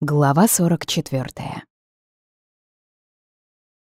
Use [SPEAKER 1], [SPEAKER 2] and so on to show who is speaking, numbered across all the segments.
[SPEAKER 1] Глава 44.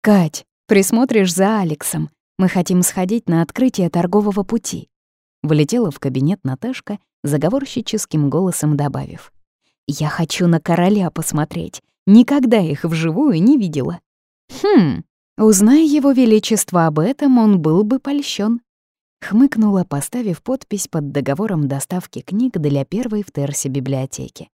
[SPEAKER 1] «Кать, присмотришь за Алексом. Мы хотим сходить на открытие торгового пути». Влетела в кабинет Наташка, заговорщическим голосом добавив. «Я хочу на короля посмотреть. Никогда их вживую не видела». «Хм, узнай его величество об этом, он был бы польщен. Хмыкнула, поставив подпись под договором доставки книг для первой в Терсе библиотеки.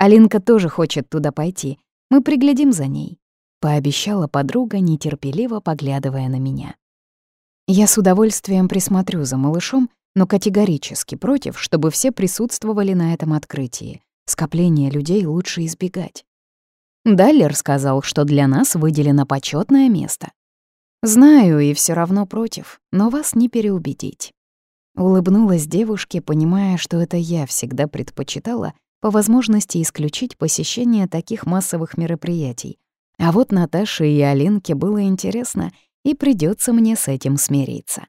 [SPEAKER 1] Алинка тоже хочет туда пойти. Мы приглядим за ней», — пообещала подруга, нетерпеливо поглядывая на меня. Я с удовольствием присмотрю за малышом, но категорически против, чтобы все присутствовали на этом открытии. Скопление людей лучше избегать. Даллер сказал, что для нас выделено почетное место. Знаю и все равно против, но вас не переубедить. Улыбнулась девушке, понимая, что это я всегда предпочитала по возможности исключить посещение таких массовых мероприятий. А вот Наташе и Алинке было интересно, и придется мне с этим смириться.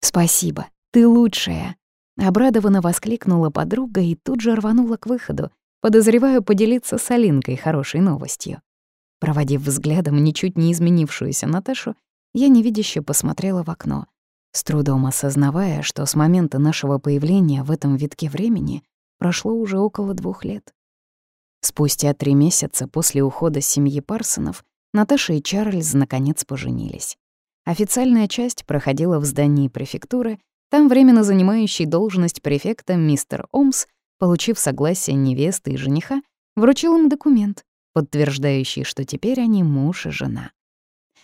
[SPEAKER 1] «Спасибо, ты лучшая!» Обрадованно воскликнула подруга и тут же рванула к выходу, подозреваю поделиться с Алинкой хорошей новостью. Проводив взглядом ничуть не изменившуюся Наташу, я невидяще посмотрела в окно, с трудом осознавая, что с момента нашего появления в этом витке времени прошло уже около двух лет. Спустя три месяца после ухода семьи Парсонов Наташа и Чарльз наконец поженились. Официальная часть проходила в здании префектуры, там временно занимающий должность префекта мистер Омс, получив согласие невесты и жениха, вручил им документ, подтверждающий, что теперь они муж и жена.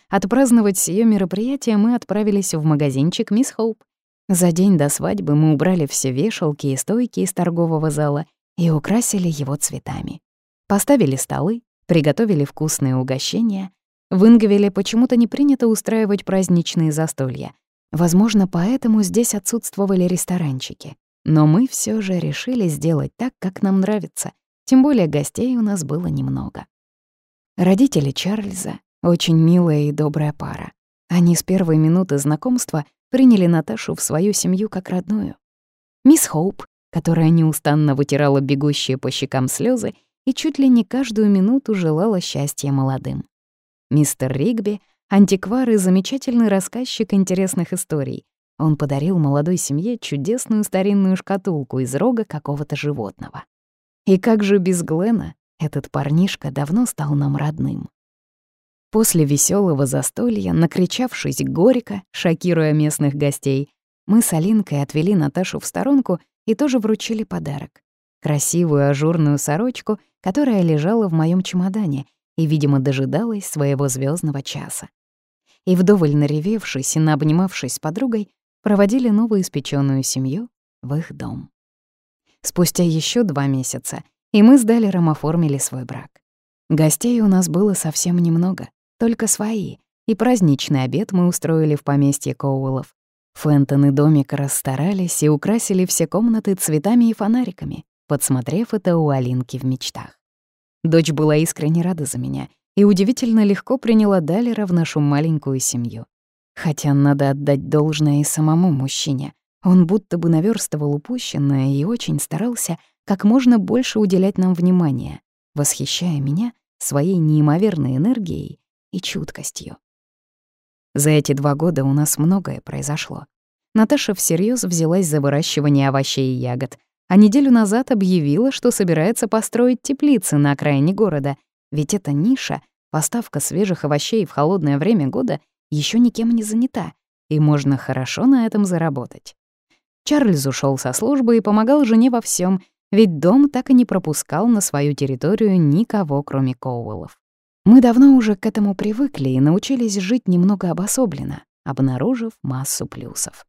[SPEAKER 1] Отпраздновать сие мероприятие мы отправились в магазинчик «Мисс Хоуп», за день до свадьбы мы убрали все вешалки и стойки из торгового зала и украсили его цветами. Поставили столы, приготовили вкусные угощения. В Ингвеле почему-то не принято устраивать праздничные застолья. Возможно, поэтому здесь отсутствовали ресторанчики. Но мы все же решили сделать так, как нам нравится. Тем более гостей у нас было немного. Родители Чарльза — очень милая и добрая пара. Они с первой минуты знакомства приняли Наташу в свою семью как родную. Мисс Хоуп, которая неустанно вытирала бегущие по щекам слезы и чуть ли не каждую минуту желала счастья молодым. Мистер Ригби — антиквар и замечательный рассказчик интересных историй. Он подарил молодой семье чудесную старинную шкатулку из рога какого-то животного. И как же без Глена этот парнишка давно стал нам родным. После веселого застолья, накричавшись горько, шокируя местных гостей, мы с Алинкой отвели Наташу в сторонку и тоже вручили подарок. Красивую ажурную сорочку, которая лежала в моем чемодане и, видимо, дожидалась своего звездного часа. И вдоволь наревевшись и наобнимавшись с подругой, проводили новоиспеченную семью в их дом. Спустя еще два месяца и мы с Далером оформили свой брак. Гостей у нас было совсем немного только свои, и праздничный обед мы устроили в поместье Коуэллов. Фентон и домик расстарались и украсили все комнаты цветами и фонариками, подсмотрев это у Алинки в мечтах. Дочь была искренне рада за меня и удивительно легко приняла Далера в нашу маленькую семью. Хотя надо отдать должное и самому мужчине. Он будто бы наверстывал упущенное и очень старался как можно больше уделять нам внимания, восхищая меня своей неимоверной энергией и чуткостью. За эти два года у нас многое произошло. Наташа всерьез взялась за выращивание овощей и ягод, а неделю назад объявила, что собирается построить теплицы на окраине города, ведь эта ниша, поставка свежих овощей в холодное время года, еще никем не занята, и можно хорошо на этом заработать. Чарльз ушел со службы и помогал жене во всем, ведь дом так и не пропускал на свою территорию никого, кроме Коуэллов. Мы давно уже к этому привыкли и научились жить немного обособленно, обнаружив массу плюсов.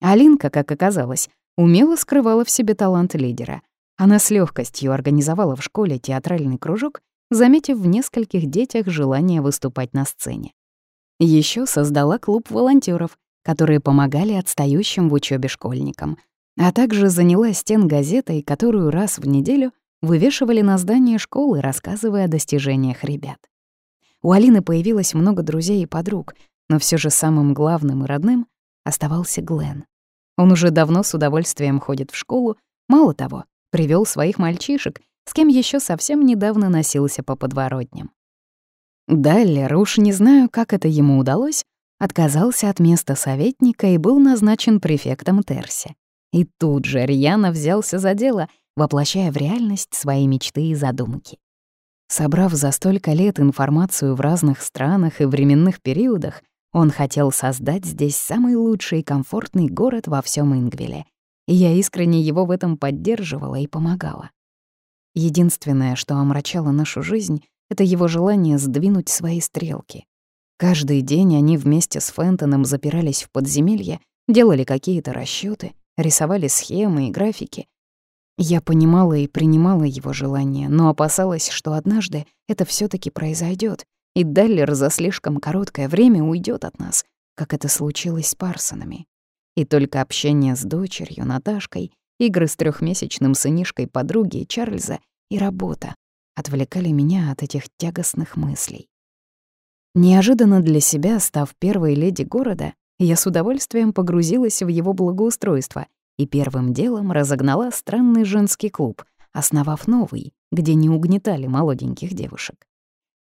[SPEAKER 1] Алинка, как оказалось, умело скрывала в себе талант лидера. Она с легкостью организовала в школе театральный кружок, заметив в нескольких детях желание выступать на сцене. Еще создала клуб волонтеров, которые помогали отстающим в учебе школьникам, а также заняла стен газетой, которую раз в неделю вывешивали на здание школы, рассказывая о достижениях ребят. У Алины появилось много друзей и подруг, но все же самым главным и родным оставался Глен. Он уже давно с удовольствием ходит в школу, мало того, привел своих мальчишек с кем еще совсем недавно носился по подворотням. Даллер, уж не знаю, как это ему удалось, отказался от места советника и был назначен префектом Терси. И тут же рьяно взялся за дело, воплощая в реальность свои мечты и задумки. Собрав за столько лет информацию в разных странах и временных периодах, он хотел создать здесь самый лучший и комфортный город во всем Ингвиле. И я искренне его в этом поддерживала и помогала. Единственное, что омрачало нашу жизнь, это его желание сдвинуть свои стрелки. Каждый день они вместе с Фентоном запирались в подземелье, делали какие-то расчеты, рисовали схемы и графики. Я понимала и принимала его желание, но опасалась, что однажды это все таки произойдет, и Даллер за слишком короткое время уйдет от нас, как это случилось с Парсонами. И только общение с дочерью, Наташкой, игры с трехмесячным сынишкой подруги Чарльза и работа отвлекали меня от этих тягостных мыслей. Неожиданно для себя, став первой леди города, я с удовольствием погрузилась в его благоустройство и первым делом разогнала странный женский клуб, основав новый, где не угнетали молоденьких девушек.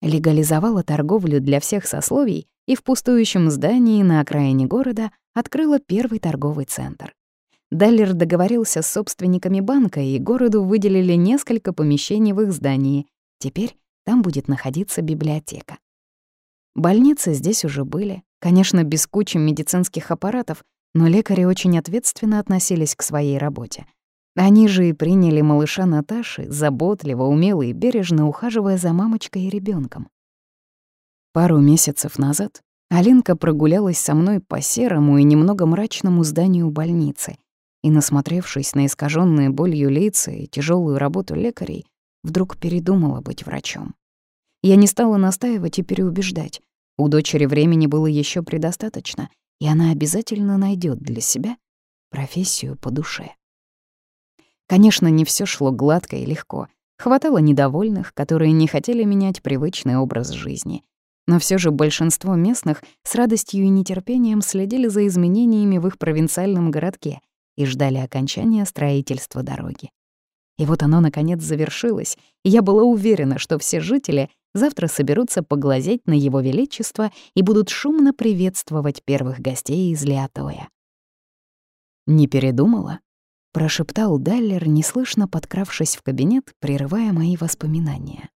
[SPEAKER 1] Легализовала торговлю для всех сословий и в пустующем здании на окраине города открыла первый торговый центр. Даллер договорился с собственниками банка, и городу выделили несколько помещений в их здании. Теперь там будет находиться библиотека. Больницы здесь уже были, конечно, без кучи медицинских аппаратов, но лекари очень ответственно относились к своей работе. Они же и приняли малыша Наташи, заботливо, умело и бережно ухаживая за мамочкой и ребенком. Пару месяцев назад Алинка прогулялась со мной по серому и немного мрачному зданию больницы и, насмотревшись на искаженные болью лица и тяжелую работу лекарей, вдруг передумала быть врачом. Я не стала настаивать и переубеждать. У дочери времени было еще предостаточно, и она обязательно найдет для себя профессию по душе. Конечно, не все шло гладко и легко. Хватало недовольных, которые не хотели менять привычный образ жизни. Но все же большинство местных с радостью и нетерпением следили за изменениями в их провинциальном городке и ждали окончания строительства дороги. И вот оно, наконец, завершилось, и я была уверена, что все жители завтра соберутся поглазеть на его величество и будут шумно приветствовать первых гостей из Леотоя. «Не передумала?» — прошептал Даллер, неслышно подкравшись в кабинет, прерывая мои воспоминания.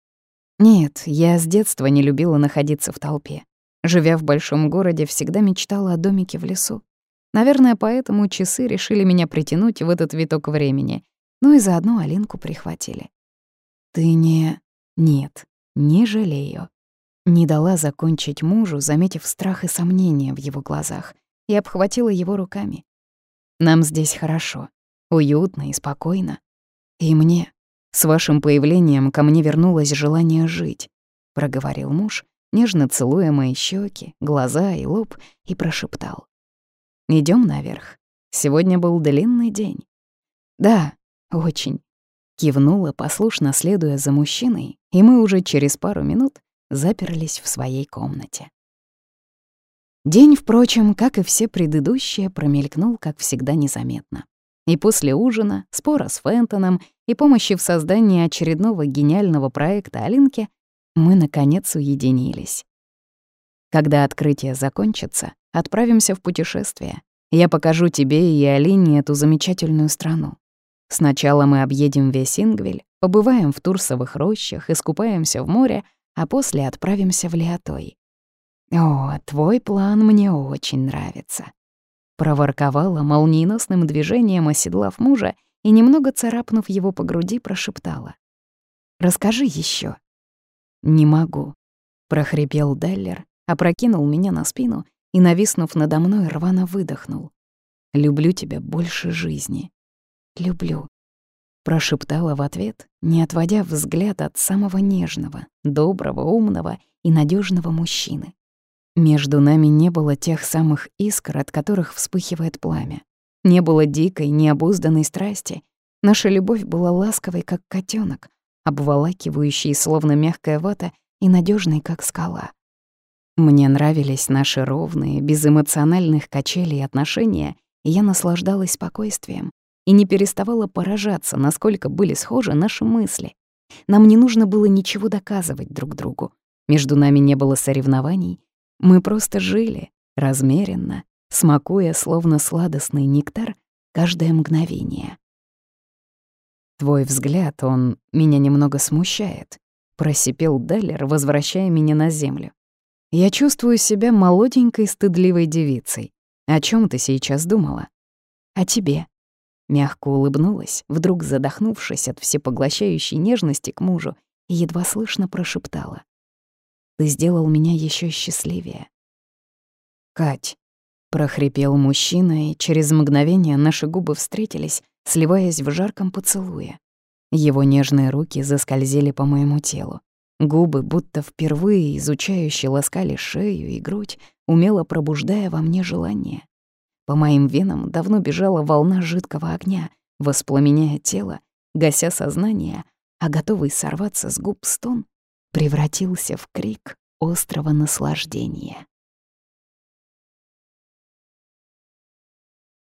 [SPEAKER 1] «Нет, я с детства не любила находиться в толпе. Живя в большом городе, всегда мечтала о домике в лесу. Наверное, поэтому часы решили меня притянуть в этот виток времени, ну и заодно Алинку прихватили. «Ты не...» «Нет, не жалею». Не дала закончить мужу, заметив страх и сомнения в его глазах, и обхватила его руками. «Нам здесь хорошо, уютно и спокойно. И мне, с вашим появлением ко мне вернулось желание жить», — проговорил муж, нежно целуя мои щеки, глаза и лоб, и прошептал. Идем наверх. Сегодня был длинный день». «Да, очень», — кивнула, послушно следуя за мужчиной, и мы уже через пару минут заперлись в своей комнате. День, впрочем, как и все предыдущие, промелькнул, как всегда, незаметно. И после ужина, спора с Фентоном и помощи в создании очередного гениального проекта Алинки мы, наконец, уединились. Когда открытие закончится, отправимся в путешествие. Я покажу тебе и Алине эту замечательную страну. Сначала мы объедем весь Ингвель, побываем в Турсовых рощах, искупаемся в море, а после отправимся в Леотой. «О, твой план мне очень нравится», — проворковала молниеносным движением, оседлав мужа и, немного царапнув его по груди, прошептала. «Расскажи еще. «Не могу», — прохрипел Даллер, опрокинул меня на спину и, нависнув надо мной, рвано выдохнул. «Люблю тебя больше жизни. Люблю», — прошептала в ответ, не отводя взгляд от самого нежного, доброго, умного и надежного мужчины. Между нами не было тех самых искр, от которых вспыхивает пламя. Не было дикой, необузданной страсти. Наша любовь была ласковой, как котенок, обволакивающей, словно мягкая вата, и надежной, как скала. Мне нравились наши ровные, без эмоциональных качелей отношения, и я наслаждалась спокойствием и не переставала поражаться, насколько были схожи наши мысли. Нам не нужно было ничего доказывать друг другу. Между нами не было соревнований. Мы просто жили, размеренно, смакуя, словно сладостный нектар, каждое мгновение. «Твой взгляд, он меня немного смущает», — просипел Даллер, возвращая меня на землю. «Я чувствую себя молоденькой, стыдливой девицей. О чем ты сейчас думала?» «О тебе». Мягко улыбнулась, вдруг задохнувшись от всепоглощающей нежности к мужу, и едва слышно прошептала. «Ты сделал меня еще счастливее». «Кать», — прохрипел мужчина, и через мгновение наши губы встретились, сливаясь в жарком поцелуе. Его нежные руки заскользили по моему телу. Губы, будто впервые изучающие, ласкали шею и грудь, умело пробуждая во мне желание. По моим венам давно бежала волна жидкого огня, воспламеняя тело, гася сознание, а готовый сорваться с губ стон превратился в крик острого наслаждения.